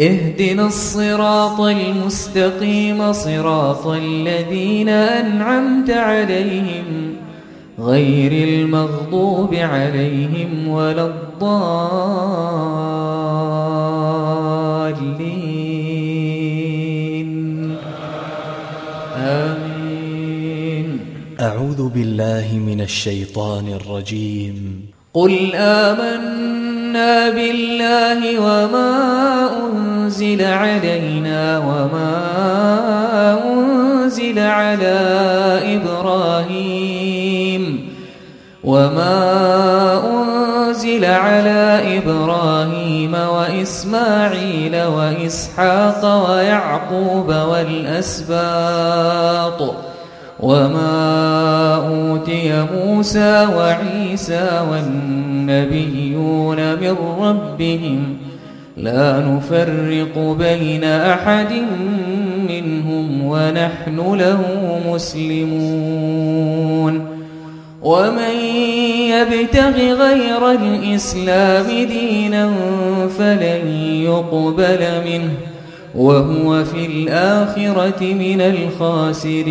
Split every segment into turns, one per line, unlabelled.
اهدنا الصراط المستقيم صراط الذين أنعمت عليهم غير المغضوب عليهم ولا الضالين. آمين.
أعوذ بالله من الشيطان الرجيم.
قل آمنا بالله وما أنزل علينا وما أنزل على إبراهيم وما أنزل على إبراهيم وإسماعيل وإسحاق ويعقوب والأسباط وما أوتي موسى وعيسى والنبيون من ربهم لا نفرق بين أحد منهم ونحن له مسلمون ومن يبتغ غير الإسلام دينا فلن يقبل منه وهو في الآخرة من الخاسرين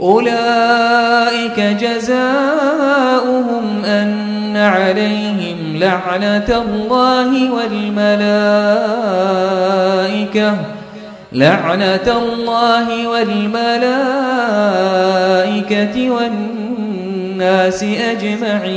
أولئك جزاؤهم أن عليهم لعنة الله والملائكة. لعنة الله والملائكة والناس أجمعين.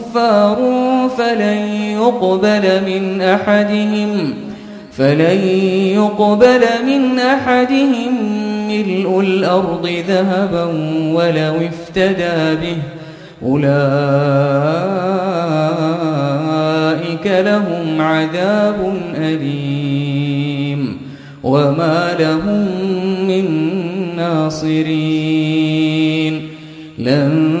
كفار فلن يقبل من أحدهم فلن يقبل من أحدهم ملء الأرض ذهبا ولو افتدى به. أولئك لهم عذاب أليم. وما لهم من ناصرين. لن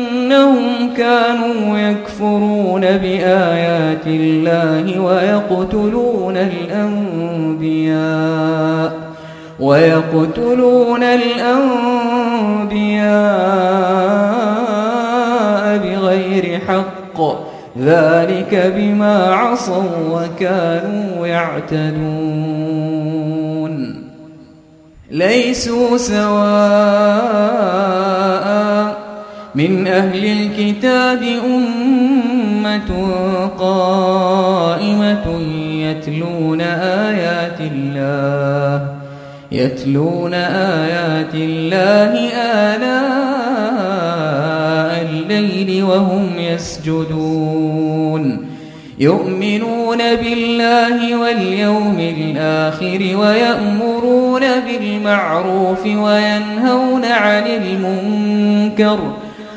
بأنهم كانوا يكفرون بآيات الله ويقتلون الأنبياء ويقتلون الأنبياء بغير حق. ذلك بما عصوا وكانوا يعتدون. ليسوا سواء من أهل الكتاب أمة قائمة يتلون آيات الله يتلون آيات الله آلاء الليل وهم يسجدون يؤمنون بالله واليوم الآخر ويأمرون بالمعروف وينهون عن المنكر.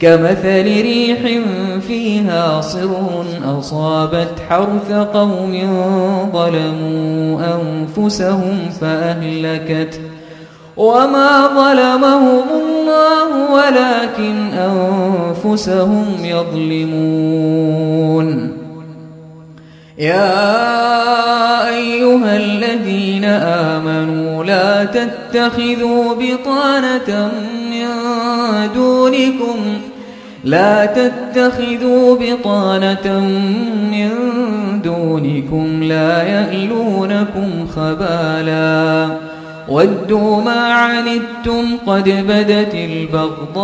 كمثل ريح فيها صر أصابت حرث قوم ظلموا أنفسهم فأهلكت وما ظلمهم الله ولكن أنفسهم يظلمون. يا أيها الذين آمنوا لا تتخذوا بطانة من دونكم لا تتخذوا بطانة من دونكم لا يألونكم خبالا. ودوا ما عنتم قد بدت البغضاء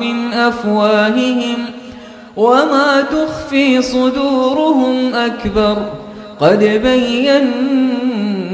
من أفواههم وما تخفي صدورهم أكبر. قد بينا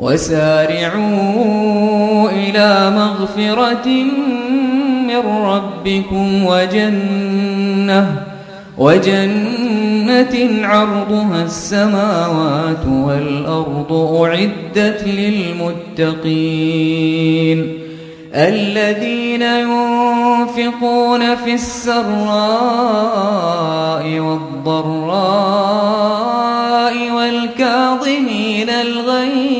وسارعوا إلى مغفرة من ربكم وجنة وجنة عرضها السماوات والأرض أعدت للمتقين. الذين ينفقون في السراء والضراء والكاظمين الغيظ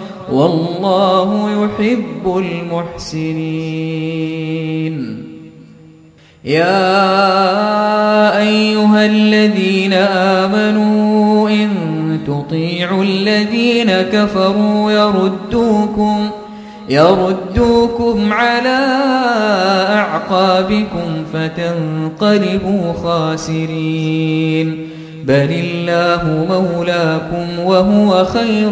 والله يحب المحسنين. يا أيها الذين آمنوا إن تطيعوا الذين كفروا يردوكم يردوكم على أعقابكم فتنقلبوا خاسرين. بل الله مولاكم وهو خير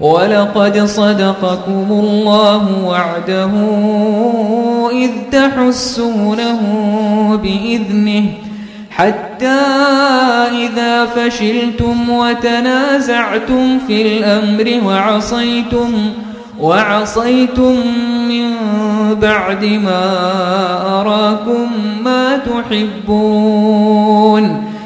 ولقد صدقكم الله وعده إذ تحسونه بإذنه حتى إذا فشلتم وتنازعتم في الأمر وعصيتم وعصيتم من بعد ما أراكم ما تحبون